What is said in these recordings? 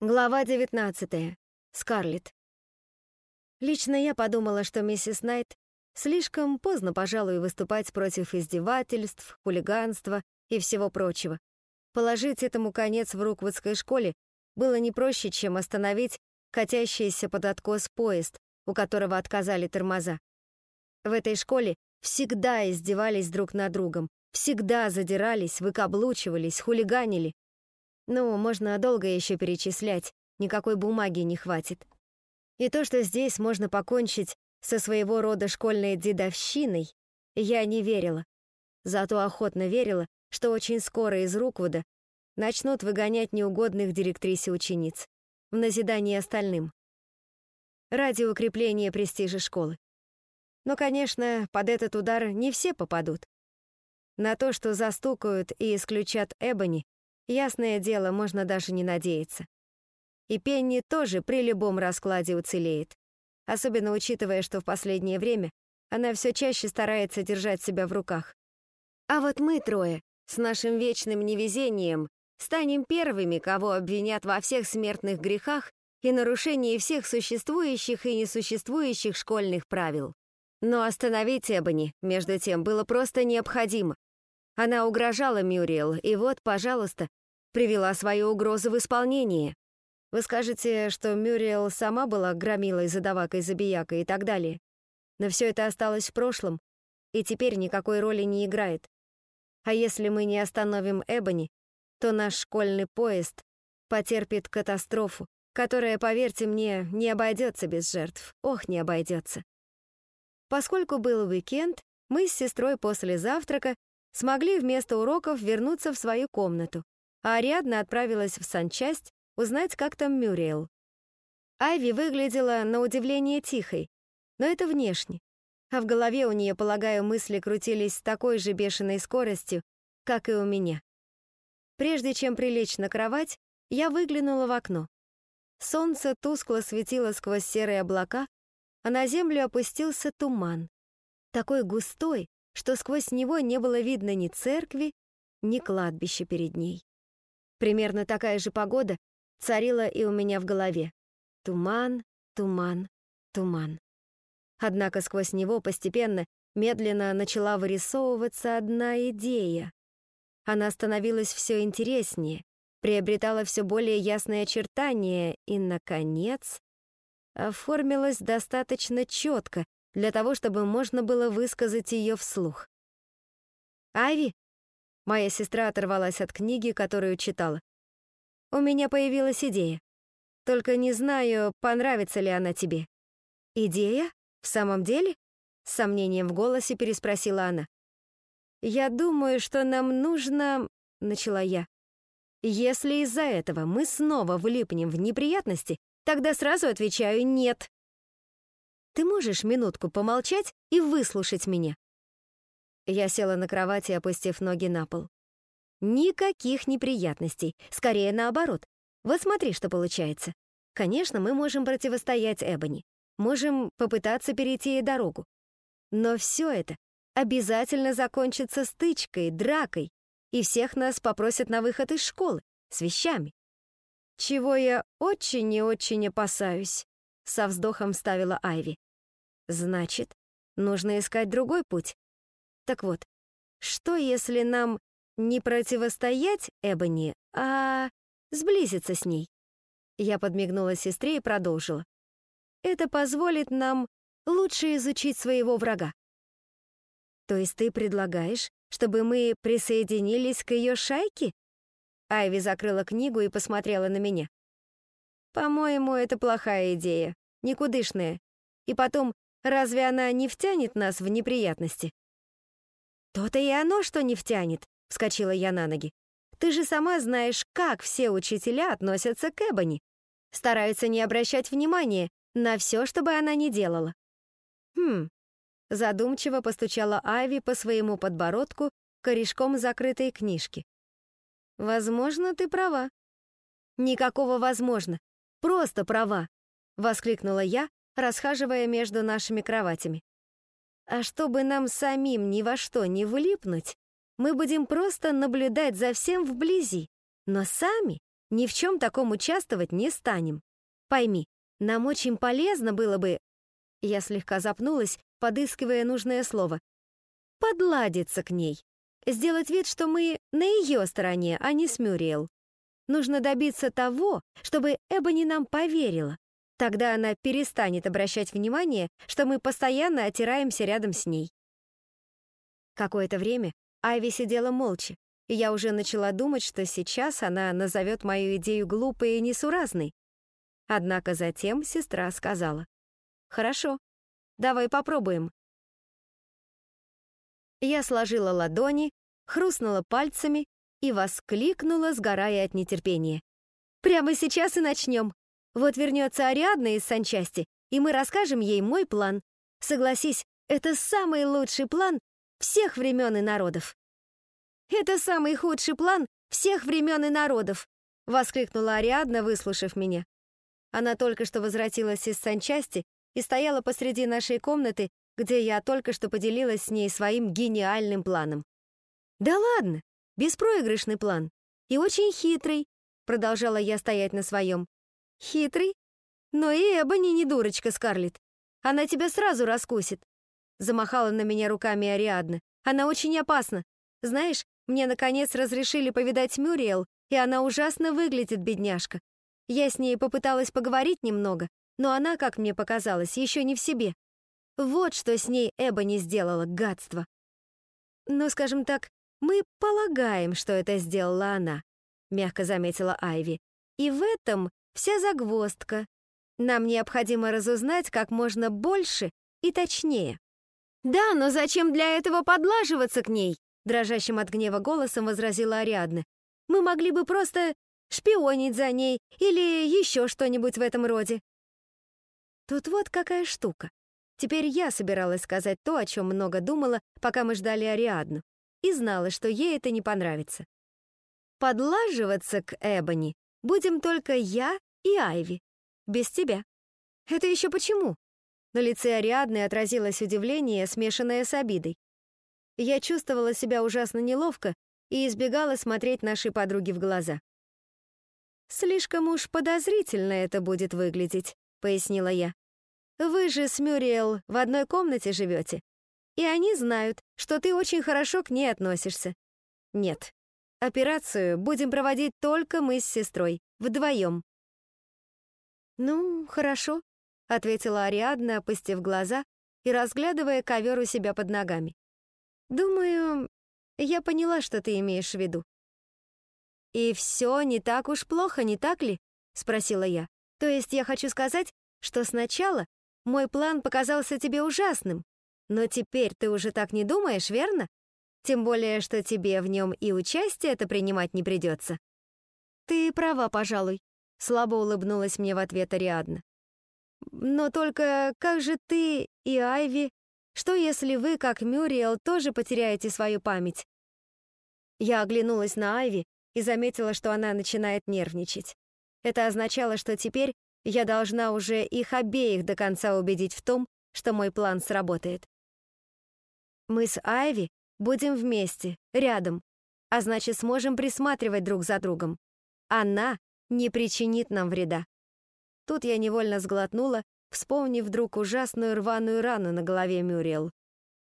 Глава 19. Скарлетт. Лично я подумала, что миссис Найт слишком поздно, пожалуй, выступать против издевательств, хулиганства и всего прочего. Положить этому конец в Руквудской школе было не проще, чем остановить катящийся под откос поезд, у которого отказали тормоза. В этой школе всегда издевались друг над другом, всегда задирались, выкаблучивались, хулиганили, ну, можно долго еще перечислять, никакой бумаги не хватит. И то, что здесь можно покончить со своего рода школьной дедовщиной, я не верила. Зато охотно верила, что очень скоро из Руквуда начнут выгонять неугодных директрисе учениц в назидание остальным. Ради укрепления престижа школы. Но, конечно, под этот удар не все попадут. На то, что застукают и исключат Эбони, Ясное дело, можно даже не надеяться. И Пенни тоже при любом раскладе уцелеет. Особенно учитывая, что в последнее время она все чаще старается держать себя в руках. А вот мы трое, с нашим вечным невезением, станем первыми, кого обвинят во всех смертных грехах и нарушении всех существующих и несуществующих школьных правил. Но остановить Эбони, между тем, было просто необходимо. Она угрожала Мюриэл, и вот, пожалуйста, привела свою угрозу в исполнение. Вы скажете, что Мюриэл сама была громилой, задавакой, забиякой и так далее. Но все это осталось в прошлом, и теперь никакой роли не играет. А если мы не остановим Эбони, то наш школьный поезд потерпит катастрофу, которая, поверьте мне, не обойдется без жертв. Ох, не обойдется. Поскольку был уикенд, мы с сестрой после завтрака смогли вместо уроков вернуться в свою комнату, а Ариадна отправилась в санчасть узнать, как там Мюриэл. Айви выглядела на удивление тихой, но это внешне. А в голове у нее, полагаю, мысли крутились с такой же бешеной скоростью, как и у меня. Прежде чем прилечь на кровать, я выглянула в окно. Солнце тускло светило сквозь серые облака, а на землю опустился туман. Такой густой, что сквозь него не было видно ни церкви, ни кладбища перед ней. Примерно такая же погода царила и у меня в голове. Туман, туман, туман. Однако сквозь него постепенно, медленно начала вырисовываться одна идея. Она становилась все интереснее, приобретала все более ясные очертания и, наконец, оформилась достаточно четко для того, чтобы можно было высказать ее вслух. «Айви, Моя сестра оторвалась от книги, которую читала. «У меня появилась идея. Только не знаю, понравится ли она тебе». «Идея? В самом деле?» С сомнением в голосе переспросила она. «Я думаю, что нам нужно...» — начала я. «Если из-за этого мы снова влипнем в неприятности, тогда сразу отвечаю «нет». Ты можешь минутку помолчать и выслушать меня?» Я села на кровати, опустив ноги на пол. Никаких неприятностей, скорее наоборот. Вот смотри, что получается. Конечно, мы можем противостоять Эбони, можем попытаться перейти ей дорогу. Но все это обязательно закончится стычкой, дракой, и всех нас попросят на выход из школы с вещами. Чего я очень и очень опасаюсь, со вздохом вставила Айви. Значит, нужно искать другой путь. Так вот, что если нам не противостоять Эбони, а сблизиться с ней? Я подмигнула сестре и продолжила. Это позволит нам лучше изучить своего врага. То есть ты предлагаешь, чтобы мы присоединились к ее шайке? Айви закрыла книгу и посмотрела на меня. По-моему, это плохая идея, никудышная. И потом, разве она не втянет нас в неприятности? «То-то и оно, что не втянет», — вскочила я на ноги. «Ты же сама знаешь, как все учителя относятся к Эбони. Стараются не обращать внимания на все, что бы она ни делала». «Хм», — задумчиво постучала Айви по своему подбородку корешком закрытой книжки. «Возможно, ты права». «Никакого «возможно», просто права», — воскликнула я, расхаживая между нашими кроватями. А чтобы нам самим ни во что не влипнуть, мы будем просто наблюдать за всем вблизи, но сами ни в чем таком участвовать не станем. Пойми, нам очень полезно было бы...» Я слегка запнулась, подыскивая нужное слово. «Подладиться к ней. Сделать вид, что мы на ее стороне, а не с Мюриэл. Нужно добиться того, чтобы Эбони нам поверила. Тогда она перестанет обращать внимание, что мы постоянно отираемся рядом с ней. Какое-то время Айви сидела молча, и я уже начала думать, что сейчас она назовет мою идею глупой и несуразной. Однако затем сестра сказала, «Хорошо, давай попробуем». Я сложила ладони, хрустнула пальцами и воскликнула, сгорая от нетерпения. «Прямо сейчас и начнем. Вот вернется Ариадна из санчасти, и мы расскажем ей мой план. Согласись, это самый лучший план всех времен и народов». «Это самый худший план всех времен и народов», воскликнула Ариадна, выслушав меня. Она только что возвратилась из санчасти и стояла посреди нашей комнаты, где я только что поделилась с ней своим гениальным планом. «Да ладно, беспроигрышный план. И очень хитрый», продолжала я стоять на своем. «Хитрый? Но и Эбони не дурочка, Скарлетт. Она тебя сразу раскусит». Замахала на меня руками Ариадна. «Она очень опасна. Знаешь, мне, наконец, разрешили повидать Мюриэл, и она ужасно выглядит, бедняжка. Я с ней попыталась поговорить немного, но она, как мне показалось, еще не в себе. Вот что с ней Эбони сделала, гадство. Но, скажем так, мы полагаем, что это сделала она, мягко заметила Айви. И в этом вся загвоздка. Нам необходимо разузнать как можно больше и точнее. Да, но зачем для этого подлаживаться к ней? дрожащим от гнева голосом возразила Ариадна. Мы могли бы просто шпионить за ней или еще что-нибудь в этом роде. Тут вот какая штука. Теперь я собиралась сказать то, о чем много думала, пока мы ждали Ариадну, и знала, что ей это не понравится. Подлаживаться к Эбони будем только я и Айви, без тебя. Это еще почему? На лице Ариадны отразилось удивление, смешанное с обидой. Я чувствовала себя ужасно неловко и избегала смотреть нашей подруге в глаза. «Слишком уж подозрительно это будет выглядеть», — пояснила я. Вы же с Мюриэл в одной комнате живете, и они знают, что ты очень хорошо к ней относишься. Нет, операцию будем проводить только мы с сестрой, вдвоем. Ну, хорошо, ответила Ариадна, опустив глаза и разглядывая ковер у себя под ногами. Думаю, я поняла, что ты имеешь в виду. И все не так уж плохо, не так ли? спросила я. То есть я хочу сказать, что сначала мой план показался тебе ужасным, но теперь ты уже так не думаешь, верно? Тем более, что тебе в нем и участие это принимать не придется. Ты права, пожалуй, слабо улыбнулась мне в ответ Ариадна. Но только как же ты и Айви? Что если вы, как Мюриэл, тоже потеряете свою память? Я оглянулась на Айви и заметила, что она начинает нервничать. Это означало, что теперь я должна уже их обеих до конца убедить в том, что мой план сработает. Мы с Айви будем вместе, рядом, а значит, сможем присматривать друг за другом. Она не причинит нам вреда. Тут я невольно сглотнула, вспомнив вдруг ужасную рваную рану на голове Мюриэл.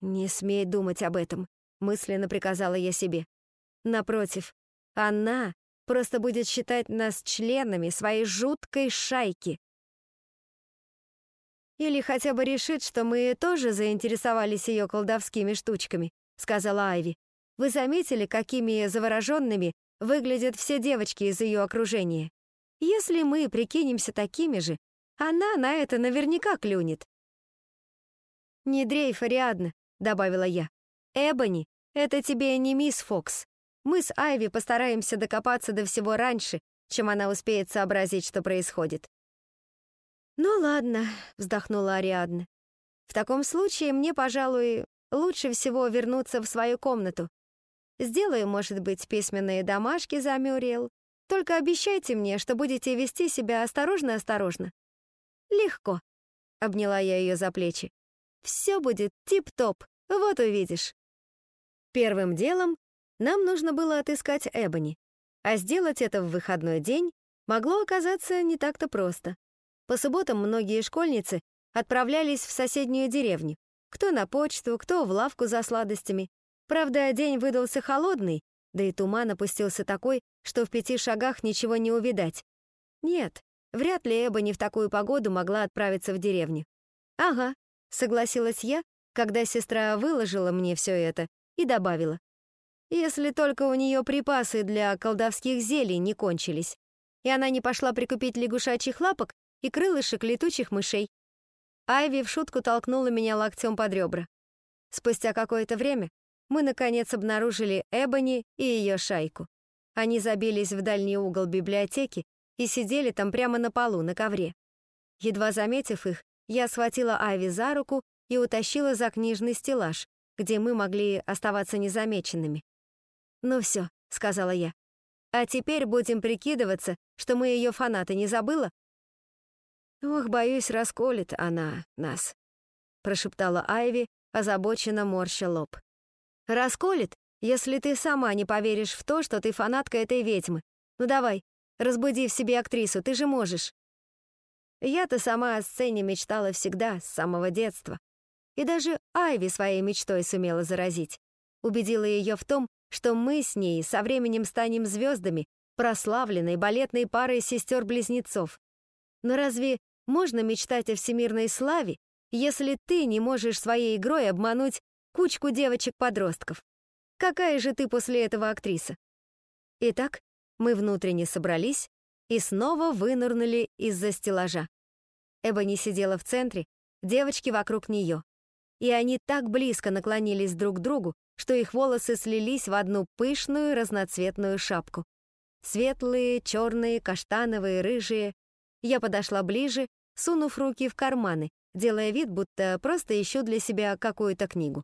«Не смей думать об этом», — мысленно приказала я себе. Напротив, она просто будет считать нас членами своей жуткой шайки. Или хотя бы решит, что мы тоже заинтересовались ее колдовскими штучками, сказала Айви. Вы заметили, какими завороженными выглядят все девочки из ее окружения? Если мы прикинемся такими же, она на это наверняка клюнет. «Не дрейф, Ариадна», — добавила я. «Эбони, это тебе не мисс Фокс. Мы с Айви постараемся докопаться до всего раньше, чем она успеет сообразить, что происходит. «Ну ладно», — вздохнула Ариадна. «В таком случае мне, пожалуй, лучше всего вернуться в свою комнату. Сделаю, может быть, письменные домашки за Мюриэл. Только обещайте мне, что будете вести себя осторожно-осторожно». «Легко», — обняла я ее за плечи. «Все будет тип-топ, вот увидишь». Первым делом нам нужно было отыскать Эбони, а сделать это в выходной день могло оказаться не так-то просто. По субботам многие школьницы отправлялись в соседнюю деревню, кто на почту, кто в лавку за сладостями. Правда, день выдался холодный, да и туман опустился такой, что в пяти шагах ничего не увидать. Нет, вряд ли Эбони в такую погоду могла отправиться в деревню. «Ага», — согласилась я, когда сестра выложила мне все это и добавила. «Если только у нее припасы для колдовских зелий не кончились, и она не пошла прикупить лягушачьих лапок и крылышек летучих мышей». Айви в шутку толкнула меня локтем под ребра. Спустя какое-то время мы, наконец, обнаружили Эбони и ее шайку. Они забились в дальний угол библиотеки и сидели там прямо на полу, на ковре. Едва заметив их, я схватила Айви за руку и утащила за книжный стеллаж, где мы могли оставаться незамеченными. «Ну все», — сказала я. «А теперь будем прикидываться, что мы ее фанаты, не забыла?» «Ох, боюсь, расколет она нас», — прошептала Айви, озабоченно морща лоб. «Расколет, если ты сама не поверишь в то, что ты фанатка этой ведьмы. Ну давай, разбуди в себе актрису, ты же можешь». Я-то сама о сцене мечтала всегда, с самого детства. И даже Айви своей мечтой сумела заразить. Убедила ее в том, что мы с ней со временем станем звездами, прославленной балетной парой сестер-близнецов. Но разве можно мечтать о всемирной славе, если ты не можешь своей игрой обмануть кучку девочек-подростков? Какая же ты после этого актриса? Итак, мы внутренне собрались и снова вынырнули из-за стеллажа. Эбони сидела в центре, девочки вокруг нее. И они так близко наклонились друг к другу, что их волосы слились в одну пышную разноцветную шапку. Светлые, черные, каштановые, рыжие. Я подошла ближе, сунув руки в карманы, делая вид, будто просто ищу для себя какую-то книгу.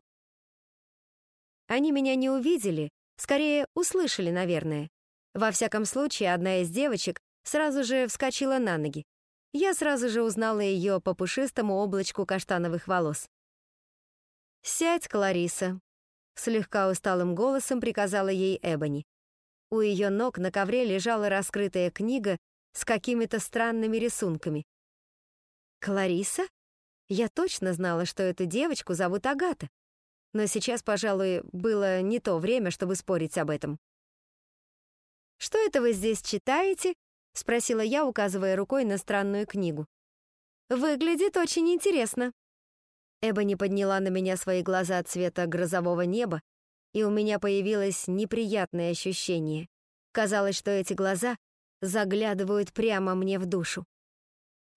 Они меня не увидели, скорее услышали, наверное. Во всяком случае, одна из девочек сразу же вскочила на ноги. Я сразу же узнала ее по пушистому облачку каштановых волос. «Сядь, Клариса», — слегка усталым голосом приказала ей Эбони. У ее ног на ковре лежала раскрытая книга с какими-то странными рисунками. «Клариса?» Я точно знала, что эту девочку зовут Агата. Но сейчас, пожалуй, было не то время, чтобы спорить об этом. «Что это вы здесь читаете?» — спросила я, указывая рукой на странную книгу. «Выглядит очень интересно». Эбони подняла на меня свои глаза цвета грозового неба, и у меня появилось неприятное ощущение. Казалось, что эти глаза заглядывают прямо мне в душу.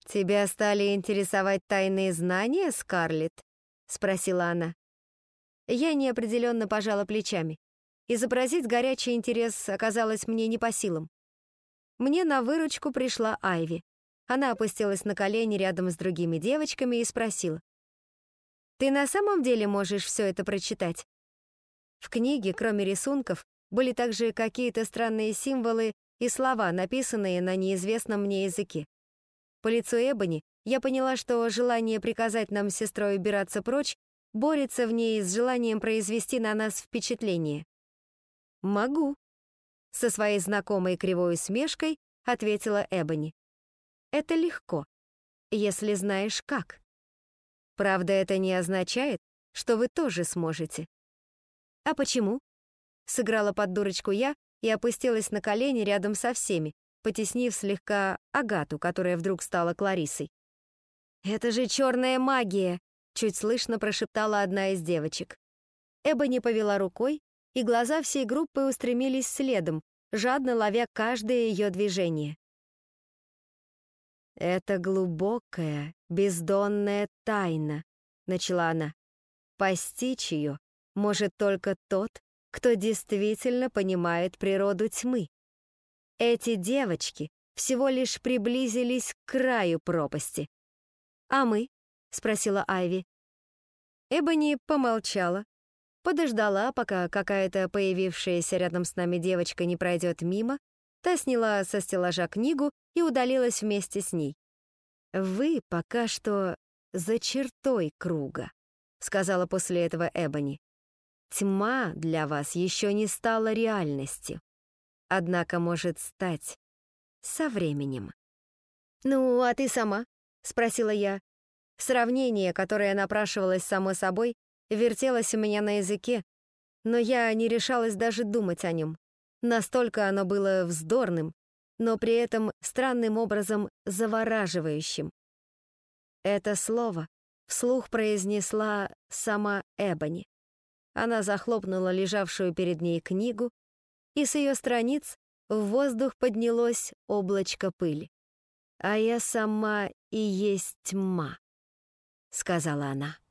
«Тебя стали интересовать тайные знания, Скарлетт?» — спросила она. Я неопределенно пожала плечами. Изобразить горячий интерес оказалось мне не по силам. Мне на выручку пришла Айви. Она опустилась на колени рядом с другими девочками и спросила. «Ты на самом деле можешь все это прочитать?» В книге, кроме рисунков, были также какие-то странные символы и слова, написанные на неизвестном мне языке. По лицу Эбони я поняла, что желание приказать нам с сестрой убираться прочь борется в ней с желанием произвести на нас впечатление. «Могу», — со своей знакомой кривой усмешкой ответила Эбони. «Это легко, если знаешь как. Правда, это не означает, что вы тоже сможете». «А почему?» — сыграла под дурочку я и опустилась на колени рядом со всеми, потеснив слегка Агату, которая вдруг стала Кларисой. «Это же черная магия!» — чуть слышно прошептала одна из девочек. Эбони повела рукой, и глаза всей группы устремились следом, жадно ловя каждое ее движение. «Это глубокая, бездонная тайна», — начала она. «Постичь ее может только тот, кто действительно понимает природу тьмы. Эти девочки всего лишь приблизились к краю пропасти. «А мы?» — спросила Айви. Эбони помолчала, подождала, пока какая-то появившаяся рядом с нами девочка не пройдет мимо, та сняла со стеллажа книгу и удалилась вместе с ней. «Вы пока что за чертой круга», — сказала после этого Эбони. «Тьма для вас еще не стала реальностью, однако может стать. со временем. «Ну, а ты сама?» — спросила я. Сравнение, которое напрашивалось само собой, вертелось у меня на языке, но я не решалась даже думать о нем. Настолько оно было вздорным, но при этом странным образом завораживающим. Это слово вслух произнесла сама Эбони. Она захлопнула лежавшую перед ней книгу, и с ее страниц в воздух поднялось облачко пыли. «А я сама и есть тьма», — сказала она.